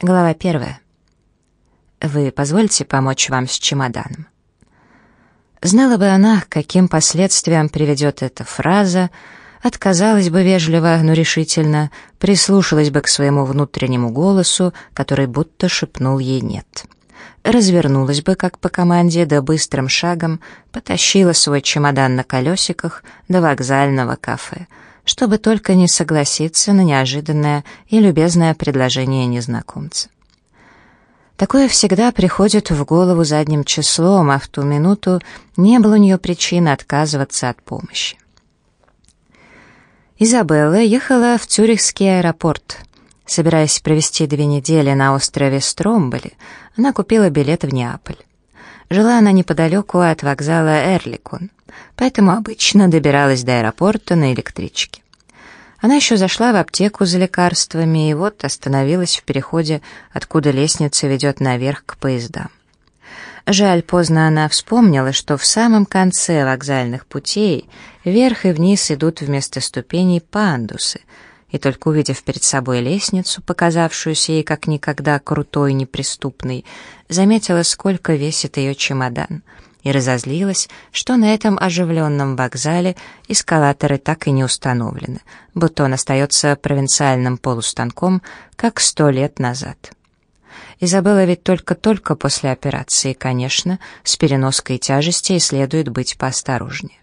Глава первая. Вы позвольте помочь вам с чемоданом. Знала бы она, к каким последствиям приведет эта фраза, отказалась бы вежливо, но решительно, прислушалась бы к своему внутреннему голосу, который будто шепнул ей «нет». Развернулась бы, как по команде, да быстрым шагом потащила свой чемодан на колесиках до вокзального кафе — чтобы только не согласиться на неожиданное и любезное предложение незнакомца. Такое всегда приходит в голову задним числом, а в ту минуту не было у нее причины отказываться от помощи. Изабелла ехала в Цюрихский аэропорт. Собираясь провести две недели на острове Стромболи, она купила билет в Неаполь. Жила она неподалеку от вокзала Эрликон, поэтому обычно добиралась до аэропорта на электричке. Она еще зашла в аптеку за лекарствами и вот остановилась в переходе, откуда лестница ведет наверх к поездам. Жаль, поздно она вспомнила, что в самом конце вокзальных путей вверх и вниз идут вместо ступеней пандусы, и только увидев перед собой лестницу, показавшуюся ей как никогда крутой и неприступной, заметила, сколько весит ее чемодан, и разозлилась, что на этом оживленном вокзале эскалаторы так и не установлены, будто он остается провинциальным полустанком, как сто лет назад. Изабелла ведь только-только после операции, конечно, с переноской тяжестей следует быть поосторожнее.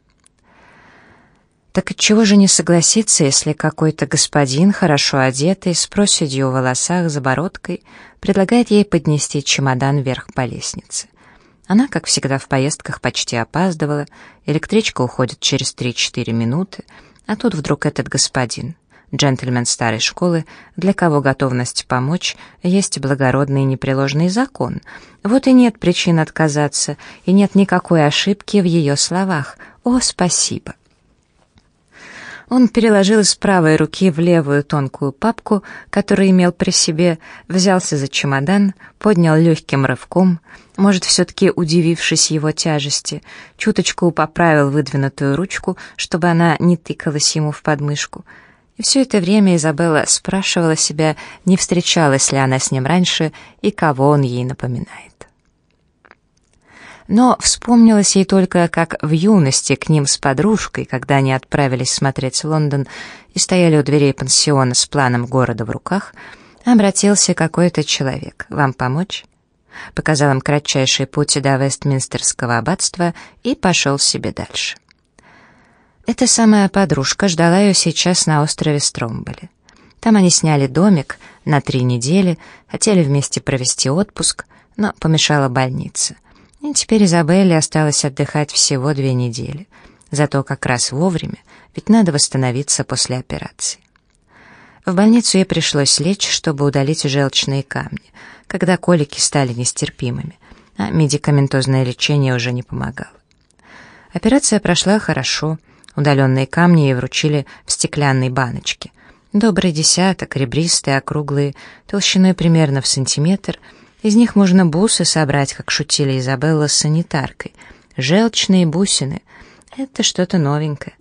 Так отчего же не согласиться, если какой-то господин, хорошо одетый, с проседью в волосах, за бородкой, предлагает ей поднести чемодан вверх по лестнице? Она, как всегда в поездках, почти опаздывала, электричка уходит через 3-4 минуты, а тут вдруг этот господин, джентльмен старой школы, для кого готовность помочь есть благородный и непреложный закон. Вот и нет причин отказаться, и нет никакой ошибки в ее словах. «О, спасибо!» Он переложил из правой руки в левую тонкую папку, которую имел при себе, взялся за чемодан, поднял легким рывком, может, все-таки удивившись его тяжести, чуточку поправил выдвинутую ручку, чтобы она не тыкалась ему в подмышку. И все это время Изабелла спрашивала себя, не встречалась ли она с ним раньше и кого он ей напоминает но вспомнилось ей только, как в юности к ним с подружкой, когда они отправились смотреть Лондон и стояли у дверей пансиона с планом города в руках, обратился какой-то человек. «Вам помочь?» Показал им кратчайший путь до Вестминстерского аббатства и пошел себе дальше. Эта самая подружка ждала ее сейчас на острове Стромболи. Там они сняли домик на три недели, хотели вместе провести отпуск, но помешала больница. И теперь Изабелле осталось отдыхать всего две недели. Зато как раз вовремя, ведь надо восстановиться после операции. В больницу ей пришлось лечь, чтобы удалить желчные камни, когда колики стали нестерпимыми, а медикаментозное лечение уже не помогало. Операция прошла хорошо, удаленные камни ей вручили в стеклянной баночке. Добрый десяток, ребристые, округлые, толщиной примерно в сантиметр — из них можно бусы собрать, как шутили Изабелла с санитаркой. Желчные бусины — это что-то новенькое.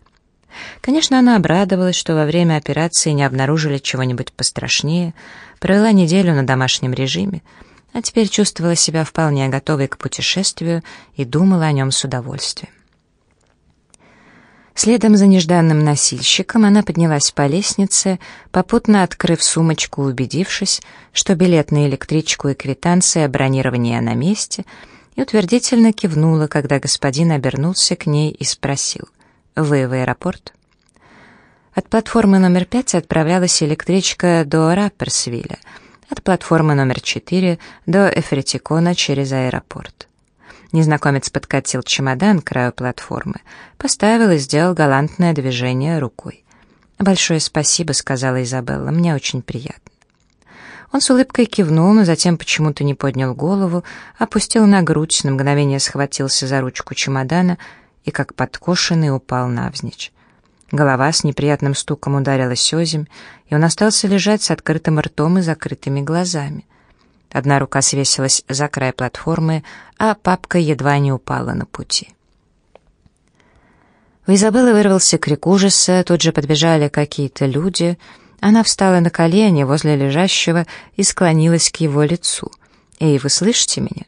Конечно, она обрадовалась, что во время операции не обнаружили чего-нибудь пострашнее, провела неделю на домашнем режиме, а теперь чувствовала себя вполне готовой к путешествию и думала о нем с удовольствием. Следом за нежданным носильщиком она поднялась по лестнице, попутно открыв сумочку, убедившись, что билет на электричку и квитанция бронирования на месте, и утвердительно кивнула, когда господин обернулся к ней и спросил «Вы в аэропорт?» От платформы номер пять отправлялась электричка до Рапперсвилля, от платформы номер четыре до Эфретикона через аэропорт. Незнакомец подкатил чемодан к краю платформы, поставил и сделал галантное движение рукой. «Большое спасибо», — сказала Изабелла, — «мне очень приятно». Он с улыбкой кивнул, но затем почему-то не поднял голову, опустил на грудь, на мгновение схватился за ручку чемодана и, как подкошенный, упал навзничь. Голова с неприятным стуком ударилась озимь, и он остался лежать с открытым ртом и закрытыми глазами. Одна рука свесилась за край платформы, а папка едва не упала на пути. У Изабеллы вырвался крик ужаса, тут же подбежали какие-то люди. Она встала на колени возле лежащего и склонилась к его лицу. «Эй, вы слышите меня?»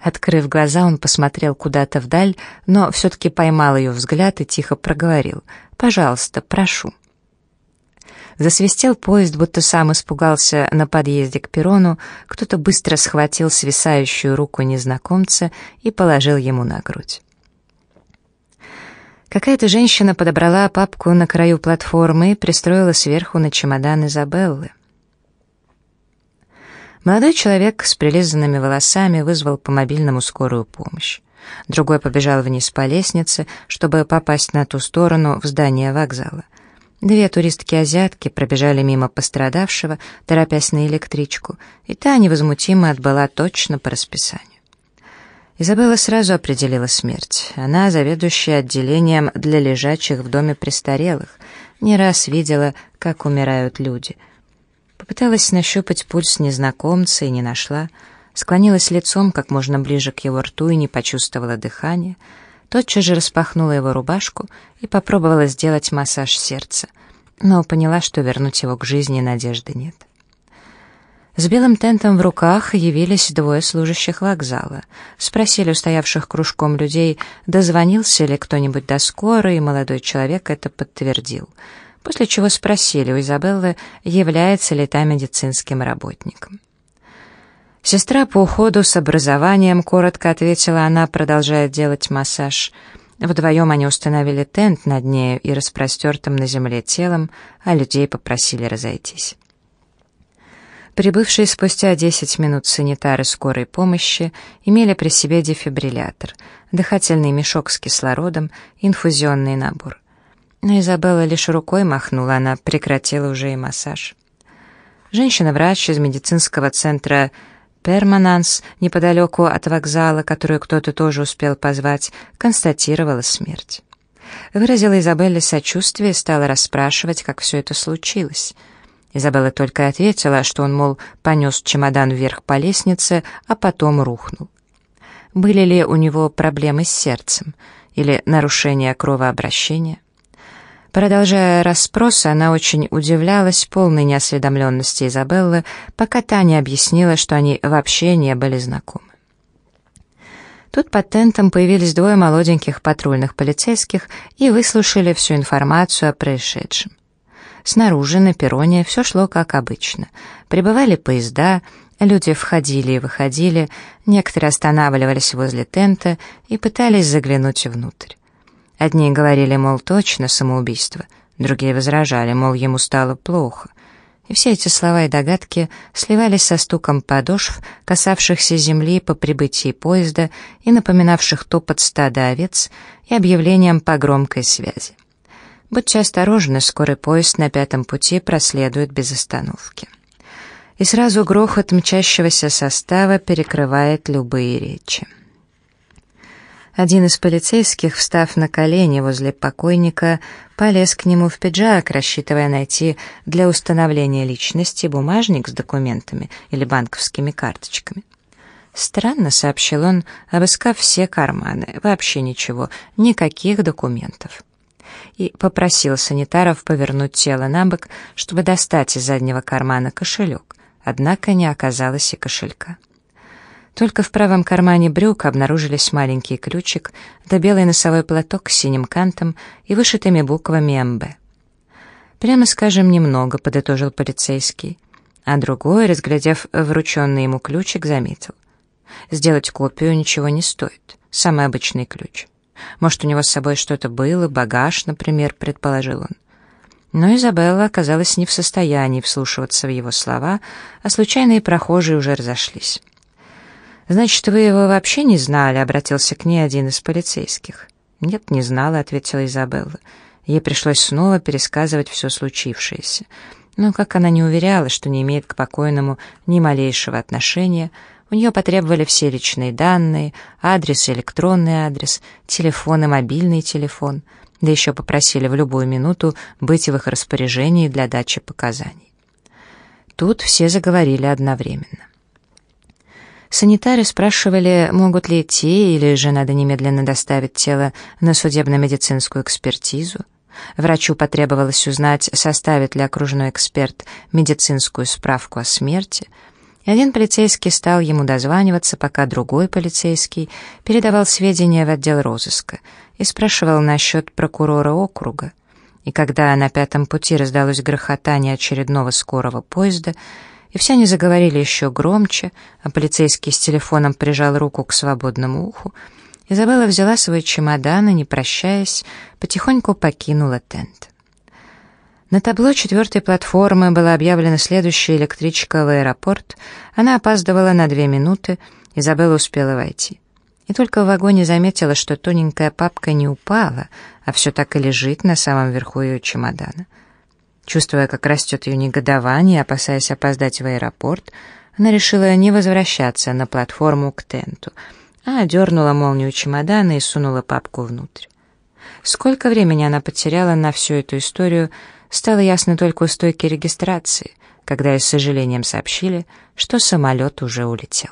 Открыв глаза, он посмотрел куда-то вдаль, но все-таки поймал ее взгляд и тихо проговорил. «Пожалуйста, прошу». Засвистел поезд, будто сам испугался на подъезде к перрону, кто-то быстро схватил свисающую руку незнакомца и положил ему на грудь. Какая-то женщина подобрала папку на краю платформы и пристроила сверху на чемодан Изабеллы. Молодой человек с прилизанными волосами вызвал по мобильному скорую помощь. Другой побежал вниз по лестнице, чтобы попасть на ту сторону в здание вокзала. Две туристки-азиатки пробежали мимо пострадавшего, торопясь на электричку, и та невозмутимо отбыла точно по расписанию. Изабелла сразу определила смерть. Она, заведующая отделением для лежачих в доме престарелых, не раз видела, как умирают люди — Попыталась нащупать пульс незнакомца и не нашла. Склонилась лицом как можно ближе к его рту и не почувствовала дыхания. Тотчас же распахнула его рубашку и попробовала сделать массаж сердца, но поняла, что вернуть его к жизни надежды нет. С белым тентом в руках явились двое служащих вокзала. Спросили у стоявших кружком людей, дозвонился ли кто-нибудь до скорой, и молодой человек это подтвердил — после чего спросили у Изабеллы, является ли та медицинским работником. Сестра по уходу с образованием, коротко ответила она, продолжая делать массаж. Вдвоем они установили тент над нею и распростертым на земле телом, а людей попросили разойтись. Прибывшие спустя 10 минут санитары скорой помощи имели при себе дефибриллятор, дыхательный мешок с кислородом, инфузионный набор. Но Изабелла лишь рукой махнула, она прекратила уже и массаж. Женщина-врач из медицинского центра «Пермананс» неподалеку от вокзала, которую кто-то тоже успел позвать, констатировала смерть. Выразила Изабелле сочувствие и стала расспрашивать, как все это случилось. Изабелла только ответила, что он, мол, понес чемодан вверх по лестнице, а потом рухнул. Были ли у него проблемы с сердцем или нарушение кровообращения? Продолжая расспросы, она очень удивлялась полной неосведомленности Изабеллы, пока та не объяснила, что они вообще не были знакомы. Тут под тентом появились двое молоденьких патрульных полицейских и выслушали всю информацию о происшедшем. Снаружи, на перроне, все шло как обычно. Прибывали поезда, люди входили и выходили, некоторые останавливались возле тента и пытались заглянуть внутрь. Одни говорили, мол, точно самоубийство, другие возражали, мол, ему стало плохо. И все эти слова и догадки сливались со стуком подошв, касавшихся земли по прибытии поезда и напоминавших топот стада овец и объявлением по громкой связи. Будьте осторожны, скорый поезд на пятом пути проследует без остановки. И сразу грохот мчащегося состава перекрывает любые речи. Один из полицейских, встав на колени возле покойника, полез к нему в пиджак, рассчитывая найти для установления личности бумажник с документами или банковскими карточками. «Странно», — сообщил он, обыскав все карманы. «Вообще ничего, никаких документов». И попросил санитаров повернуть тело на бок, чтобы достать из заднего кармана кошелек. Однако не оказалось и кошелька. Только в правом кармане брюк обнаружились маленький ключик да белый носовой платок с синим кантом и вышитыми буквами МБ. «Прямо скажем, немного», — подытожил полицейский. А другой, разглядев врученный ему ключик, заметил. «Сделать копию ничего не стоит. Самый обычный ключ. Может, у него с собой что-то было, багаж, например», — предположил он. Но Изабелла оказалась не в состоянии вслушиваться в его слова, а случайные прохожие уже разошлись. «Значит, вы его вообще не знали?» — обратился к ней один из полицейских. «Нет, не знала», — ответила Изабелла. Ей пришлось снова пересказывать все случившееся. Но как она не уверяла, что не имеет к покойному ни малейшего отношения, у нее потребовали все личные данные, адрес электронный адрес, телефон и мобильный телефон, да еще попросили в любую минуту быть в их распоряжении для дачи показаний. Тут все заговорили одновременно. Санитары спрашивали, могут ли идти, или же надо немедленно доставить тело на судебно-медицинскую экспертизу. Врачу потребовалось узнать, составит ли окружной эксперт медицинскую справку о смерти. И один полицейский стал ему дозваниваться, пока другой полицейский передавал сведения в отдел розыска и спрашивал насчет прокурора округа. И когда на пятом пути раздалось грохотание очередного скорого поезда, и все они заговорили еще громче, а полицейский с телефоном прижал руку к свободному уху, Изабелла взяла свой чемодан и, не прощаясь, потихоньку покинула тент. На табло четвертой платформы была объявлена следующая электричка в аэропорт. Она опаздывала на две минуты, Изабелла успела войти. И только в вагоне заметила, что тоненькая папка не упала, а все так и лежит на самом верху ее чемодана. Чувствуя, как растет ее негодование, опасаясь опоздать в аэропорт, она решила не возвращаться на платформу к тенту — а дернула молнию чемодана и сунула папку внутрь. Сколько времени она потеряла на всю эту историю, стало ясно только у стойки регистрации, когда ей с сожалением сообщили, что самолет уже улетел.